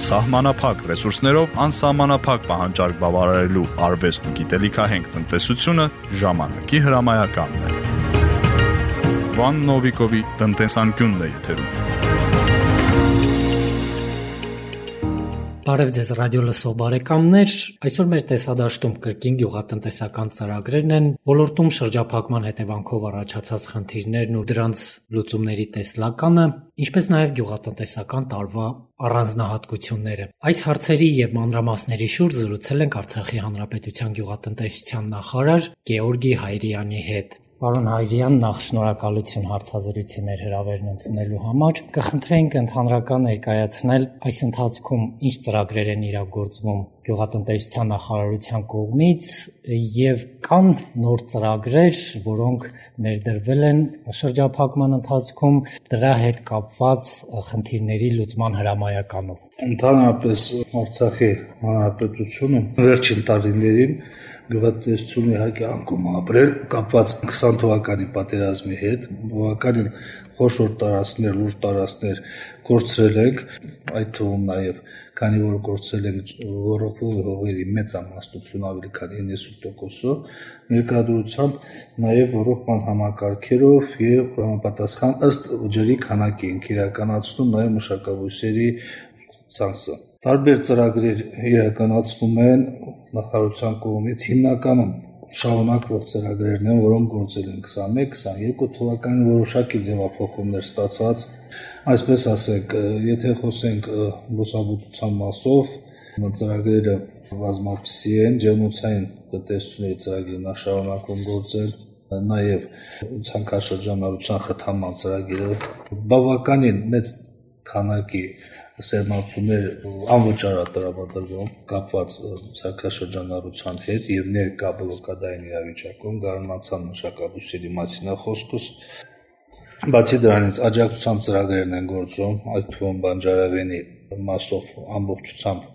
Սահմանափակ ռեսուրսներով անսահմանափակ պահանջարկ բավարարելու արվեստն ու գիտելիքահենք տնտեսությունը ժամանակի հրամայականն է։ Վան Նովիկովի տնտեսանկյունն է եթերում։ Բարև ձեզ ռադիո լսող բարեկամներ։ Այսօր մեր տեսադաշտում կրկին գյուղատնտեսական ծրագրերն են, ոլորտում շրջափակման հետևանքով առաջացած խնդիրներն ու դրանց լուծումների տեսլականը, ինչպես նաև գյուղատնտեսական տարվա առանձնահատկությունները։ Այս հարցերի եւ մանրամասների շուրջ զրուցել ենք Արցախի Հանրապետության գյուղատնտեսության նախարար Գեորգի Հայրյանի հետ։ Պարոն Հայրյան, նախ շնորհակալություն հարցազրույցի մեր հրավերն ընդունելու համար։ Կխնդրեինք ընդհանրական ներկայացնել այս ընթացքում ինչ ծրագրեր են իրագործվում գյուղատնտեսության նախարարության կողմից եւ կան նոր ծրագրեր, որոնք ներդրվել են շրջափակման ընթացքում դրա հետ կապված խնդիրների լուծման հրամայականով։ Ընդհանրապես Արցախի հանրապետությունը վերջին տարիներին գյուղատնտեսությունը իհարկե անկում ապրել կապված 20 թվականի պատերազմի հետ բավականին խոշոր տարածքներ, լուրջ տարածքներ կորցրել ենք, այդ թվում նաև քանի որ կորցրել ենք ռոռոկվող հողերի մեծ ամասնություն ավելի քան 90%-ով, ներկայությամբ նաև ռոռոկման համակարգերով եւ համապատասխան ըստ ջրի քանակի ենք իրականացնում նաև մշակաբույսերի ցանցը։ Տարբեր ծրագրեր իրականացվում են նախարարության կողմից հիմնականում շարունակվող ծրագրերն են, որոնք գործել են 21-22 թվականին որոշակի ձևափոխումներ ստացած, այսպես ասենք, եթե խոսենք բուսաբուծության մասով, ծրագրերը բազմապսի են, ջերմոցային տնտեսությունների ծրագիրն է շարունակում գործել, նաև ցանկաշրջանառության խթանման ծրագիրը բավականին մեծ քանակի սերմացումներ անվճար տրամադրվում կապված սարքաշրջանառության հետ եւ ներկա բլոկադային իրավիճակում գարնացան մշակաբույսերի մասին է խոսքս բացի դրանից աջակցության ծրագրերն են գործում այդ թվում բանջարավենի մասով ամբողջությամբ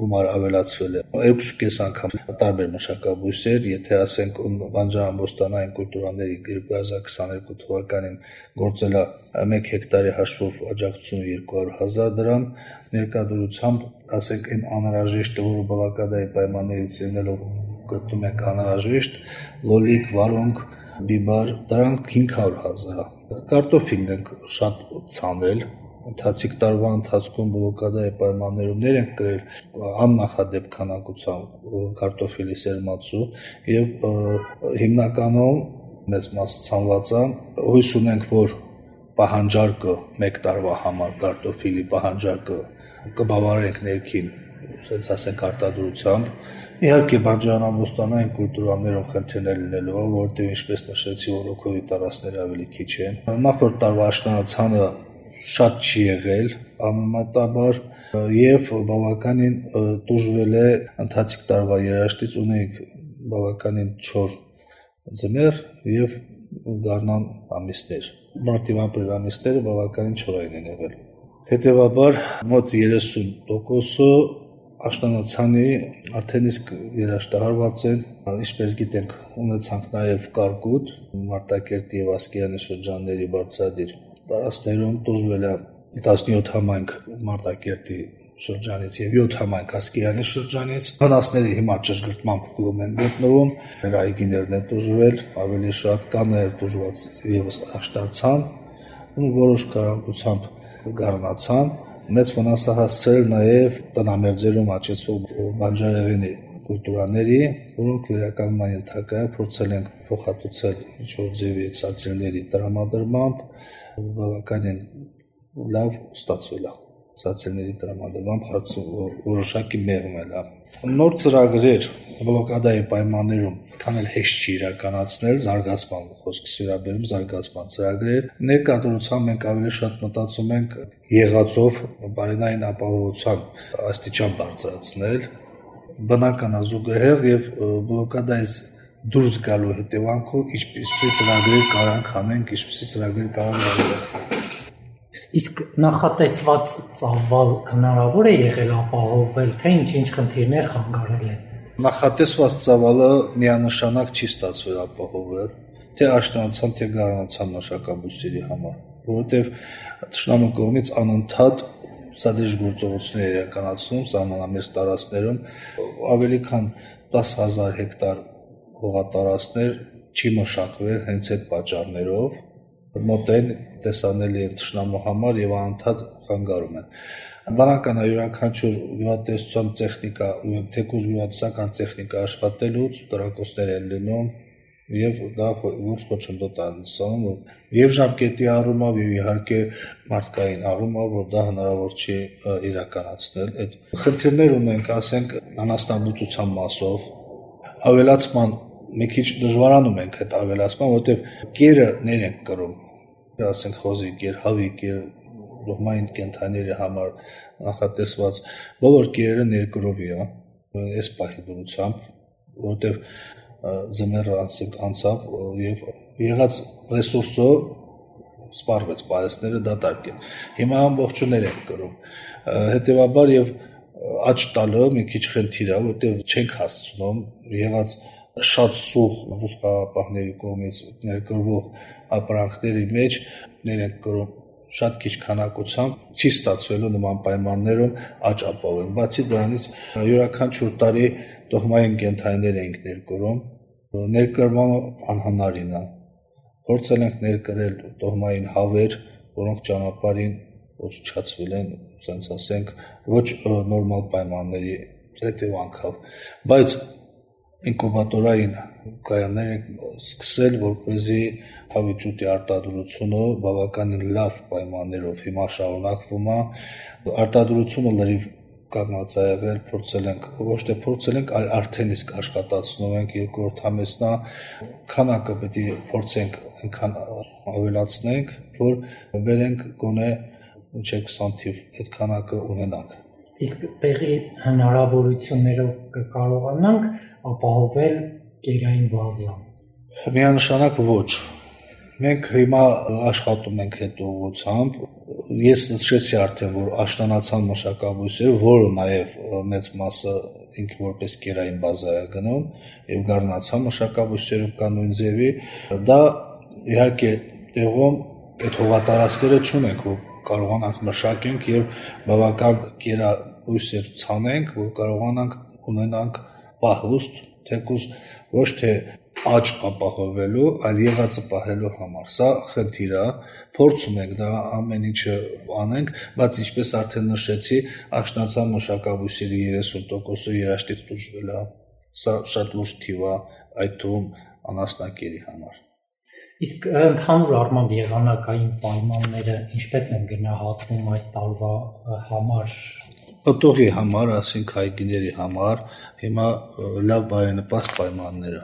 գումար ավելացվել է 2.5 անգամ տարբեր մշակաբույսեր, եթե ասենք բանջարաբոստանային կուլտուրաների 2022 թվականին գործել է 1 հեկտարի հաշվով աջակցությունը 200.000 դրամ, ներկայությամբ ասենք այն անհրաժեշտը, որը բլոկադայի պայմաններից ելնելով գտնում ենք անհրաժեշտ, լոլիկ, վարոնգ, բիբար, դրանք 500.000 կարտոֆիլն ենք շատ ցանել ընթացիկ տարվա ընթացքում բլոկադայի պայմաններումներ են կրել աննախադեպ քանակությամբ կարտոֆիլի սերմացու եւ հիմնականում մեծ մաս ցանված է հույս ունենք որ պահանջարկը 1 տարվա համար կարտոֆիլի պահանջարկը կբավարարենք ներքին ասենց ասենք արտադրությամբ իհարկե բաժանաբոստանային կուլտուրաներով խնդիրներ լինելու է որովհետեւ ինչպես նշեցի օրոքովի տարածքները ավելի քիչ են նախորդ տարվա աշնանացանը շատ չի եղել ամենատաբար եւ բավականին դժվել է ընթացիկ տարվա երաշտից ունենք բավականին 4 ձմեռ եւ գարնան ամիսներ մարտի ապրիլ ամիսները բավականին չորային են եղել հետեւաբար մոտ 30%-ը աշտանացանի արդեն իսկ երաշտահարված են ինչպես գիտենք ունեցանք նաև կարկուտ Մարտակերտի եւ Ասկերանի շրջանների բարձրադիր տարածքներում տուժվել է 17 համայնք Մարտակերտի շրջանից եւ 7 համայնք Ասկերանի շրջանից։ Վնասները հիմա ճշգրտման փուլում են գտնվում, այգիներն են տուժվել, ավելի շատ կաներ տուժված եւս աշտացան, ու որոշ կարողությամբ գառնացան մեծ վնաս է հասցրել նաև տնամերձերում աճեցվող բանջարեղենի կուլտուրաների, որոնք վերականգնման ենթակա փորձել են փոխհատուցել ինչ-որ ձևի սացիլների տրամադրմամբ, բավականին լավ ստացվել է սոցիալների տրամադրմամբ հարցը որոշակի մեղմել է նոր ծրագրեր բլոկադայի պայմաններում քան էլ հեշտ չի իրականացնել զարգացման խոսքս վերաբերում զարգացման ծրագրեր ներկայացության մենք ավելի շատ մտածում ենք եղածով բարենային ապահովության աստիճան բարձրացնել բնական ազուգահեռ եւ բլոկադայից դուրս գալու հետևանքով ինչպիսի ծրագրեր կարանք անենք, ինչպիսի ծրագրեր կարանք անենք։ Իսկ նախատեսված ծավալ հնարավոր է եղել ապահովել, թե ինչ-ինչ խնդիրներ խանգարել են։ Նախատեսված ծավալը միանշանակ չի ստացվել ապահովել, թե աշտանացան, թե գարանացան մշակաբույսերի համար, որովհետև տշնամու կողմից անընդհատ սադրիչ գործողություններ իրականացնում սահմանամերձ տարածքներում ավելի քան 10000 հեկտար հողատարածքներ չի մշակվել հենց այդ պատճառներով մոտեն տեսանելի են ճշնամու համար եւ անընդհատ խանգարում են բանական է յուրաքանչյուր գյուղատնտեսության տեխնիկա թեկուզ գյուղատնտեսական տեխնիկա աշխատելուց կրակոցներ են լինում եւ դա ոչ խոչընդոտ անցնում եւ ժամկետի առումով եւ իհարկե մարդկային առումով որ դա հնարավոր չի իրականացնել այդ խնդիրներ ունենք ասենք անաստանդուցության մասով ավելացման մի քիչ դժվարանում ենք այդ ավելացման որովհետեւ կերը ներ ենք կրում ասենք խոզի կեր, հավի կեր, լոհմային կենթաների համար նախատեսված բոլոր կերերը ներկրովի է այս պահի դրությամբ որովհետեւ զմերը ասենք անցավ եւ եղած ռեսուրսով սպառվեց պայեսները դատարկ են հիմա ամբողջներ են կրում հետեւաբար եւ աճ տալը մի քիչ խնդիր է որտեղ չենք հասցնում եղած շատ սուղ ռուս խաղապահների կողմից ներկրվող ապրանքների մեջ ներենք կրում շատ քիչ քանակությամբ չի ստացվելու նման պայմաններում աճ ապահովում։ Բացի դրանից յուրաքանչյուր տարի տոհմային կենթայիներ ենք ներկրում, ներկրման անհնարին է։ Փորձել ենք ներկրել տոհմային հավեր, որոնք ճանապարհին ոչնչացվել են, ասենք, ոչ նորմալ պայմանների հետևանքով։ Բայց ինկուբատորային կայաններ ենք սկսել, որպեսզի հավիճուտի արտադրությունը բավականին լավ պայմաններով հիմա շարունակվում է։ Արտադրությունը լրիվ կանգնած է եղել, փորձել ենք, ոչ թե փորձել ենք, այլ արդեն իսկ աշխատացնում ենք երկրորդ համեսնա քանակը պետք է փորձենք այնքան ավելացնենք, որ բերենք գոնե մինչև 20 թիվ այդ քանակը ունենանք։ Իսկ տեղի հնարավորություններով կկարողանանք ապահովել կերային բազա։ Միանշանակ ոչ։ Մենք հիմա աշխատում ենք այդ ուղղությամբ։ Ես նշեցի արդեն, որ աշտանացան մշակաբույսերը, որը նաև մեծ մասը ինքը որպես կերային բազա է գնում եւ գառնացան մշակաբույսերում կա նույն ձևի, դա իհարկե տեղում այդ հողատարածքները չունենք, որ կարողանանք մշակենք եւ բավական կերաբույսեր ցանենք, որ կարողանանք ունենանք պահուստ, թեկուզ ոչ թե աճ ապահովելու, այլ եղածը պահելու համար։ Սա խնդիր է, փորձում ենք դա ամեն ինչը անենք, բայց ինչպես արդեն նշեցի, աշնանցան մշակաբույսերի 30%-ը երաշտից դժվել է։ Սա շատ լուրջ թիվ է այդ թվում անասնակերի համար։ Իսկ ընդհանուր առմամբ եղանակային պայմանները ինչպես են գնահատվում այս տարվա համար պտուղի համար, ասենք հայգիների համար հիմա լավ բարենպաստ պայմաններ է։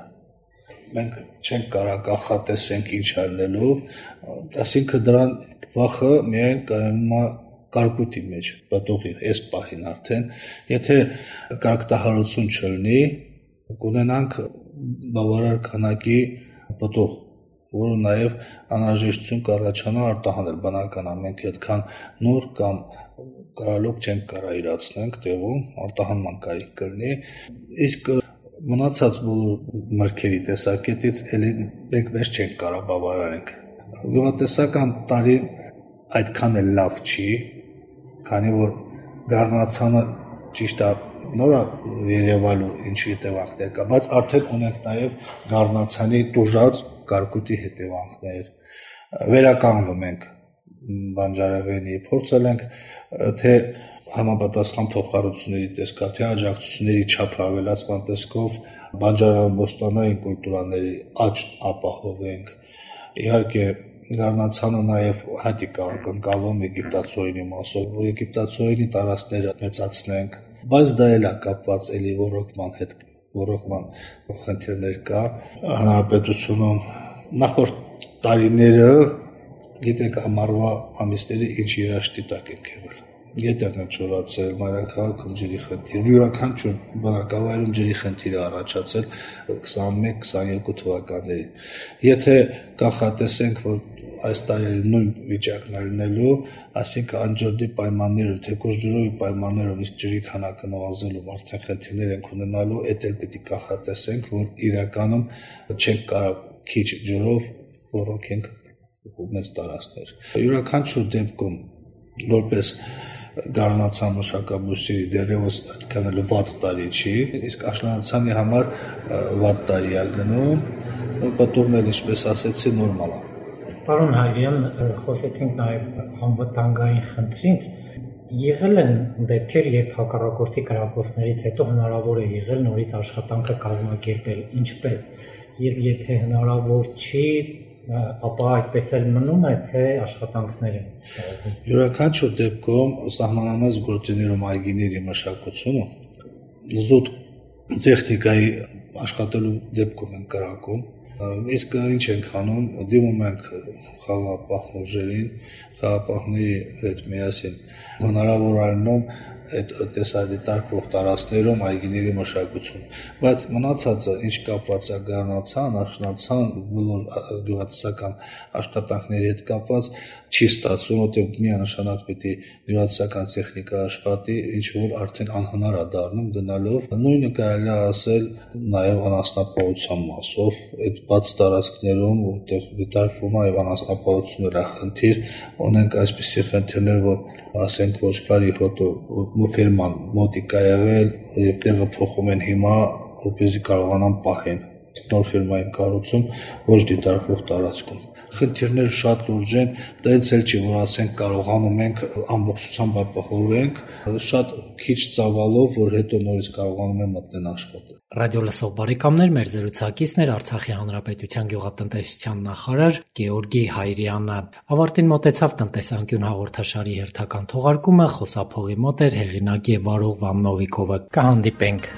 Մենք չենք կարող կանխատեսենք ինչ արնելու, ասինքն դրան վախը միայն կայանում է կարկուտի մեջ, պտուղի այս պահին արդեն, եթե կարգտահարություն չլինի, կունենանք բավարար քանակի պտուղ որը նաև անհրաժեշտություն կառաջանա արտահանել բնական ամենք այդքան նոր կամ կարալոք չենք կարա իրացնենք տեղում արտահանման կարիք կլինի իսկ մնացած բոլոր մրգերի տեսակետից էլի մեզ չենք կարա բավարարենք գյուղատնտեսական տարի այդքան էլ լավ չի քանի որ գառնացանը ճիշտ է նորա երևալու ինչի հետևանքներ կա, բայց արդեն ունենք նաև գառնացանի տուժած կարկուտի հետևանքներ։ Վերականգնում ենք բանջարեղենի, փորձել ենք թե համապատասխան փոխառությունների տեսքով, թե աջակցությունների չափը ավելացման տեսքով բանջարաբոստանային կուլտուրաների աճ ապահովենք։ Իհարկե Գառնացանը նաև հատիկ ակնկալում Եգիպտացոյինի մասով, Եգիպտացոյինի տարածքները մեծացնենք, բայց դա էլ է կապված էլի ռոռոկման հետ, ռոռոկման խնդիրներ կա հանրապետությունում նախորդ տարիները գիտեք ամառվա ամիսների ինչ երաշտի տակ են եղել գետերն է չորացել, մայրաքաղաքում ջրի խնդիր, յուրաքանչյուր բնակավայրում ջրի խնդիր է առաջացել 21-22 թվականներին։ Եթե կանխատեսենք, որ այս տարի նույն վիճակն է լինելու, այսինքն անջրդի պայմաններով, թեկուզ ջրովի պայմաններով իսկ ջրի քանակը նվազելու արդեն խնդիրներ ենք ունենալու, էդ էլ պիտի կանխատեսենք, որ իրականում չենք կարող քիչ ջրով ռոռոքենք մեծ տարածքներ։ Յուրաքանչյուր դեպքում որպես գառնացան մշակաբույսերի դերևս այդքան էլ վատ տարի չի, իսկ աշնանացանի համար վատ տարի է գնում, պատողներ ինչպես ասեցի նորմալ է։ Պարոն Հայրյան, խոսեցինք նաև անվտանգային խնդրից, եղել են դեպքեր, երբ հակառակորդի կրակոցներից հետո հնարավոր է եղել նորից աշխատանքը կազմակերպել, ինչպես եւ եթե հնարավոր չի, ապա այդպես էլ մնում է թե աշխատանքները յուրաքանչյուր դեպքում սահմանամաս գործիներում այգիների մշակությունը զուտ տեխնիկայի աշխատելու դեպքում են կրակում իսկ ինչ ենք անում դիմում ենք խաղապահ ուժերին խաղապահների հետ միասին հնարավոր առնում այդ տեսադիտարկվող տարածքներում այգիների մշակություն բայց մնացածը ինչ կապված է գառնացան աշնանցան բոլոր գյուղատնտեսական աշխատանքների հետ կապված չի ստացվում, որտեղ միանշանակ պիտի գյուղատնտեսական տեխնիկա աշխատի, ինչ որ արդեն անհնար է դառնում գնալով։ Նույնը կարելի է ասել նաև անասնապահության մասով, այդ բաց տարածքներում, որտեղ դիտարկվում է եւ անասնապահությունը խնդիր, ունենք այսպիսի խնդիրներ, որ ասենք ոչկարի հոտո ֆերման մոտիկա եղել եւ տեղը փոխում են հիմա, որպեսզի կարողանան պահեն նոր ֆիրմային կառուցում ոչ դիտարկվող տարածքում։ Խնդիրները շատ լուրջ են, դա ինձ էլ չի, որ ասենք կարողանում ենք ամբողջությամբ ապահովենք, շատ քիչ ծավալով, որ հետո նորից կարողանում են մտնել աշխատել։ Ռադիո լսող բարեկամներ, մեր զրուցակիցն էր Արցախի Հանրապետության գյուղատնտեսության նախարար Գեորգի Հայրյանը։ Ավարտին մոտեցավ տնտեսանկյուն հաղորդաշարի հերթական թողարկումը, խոսափողի մոտ էր հեղինակ եւ Վարող Վաննովիկովը։ Կհանդիպենք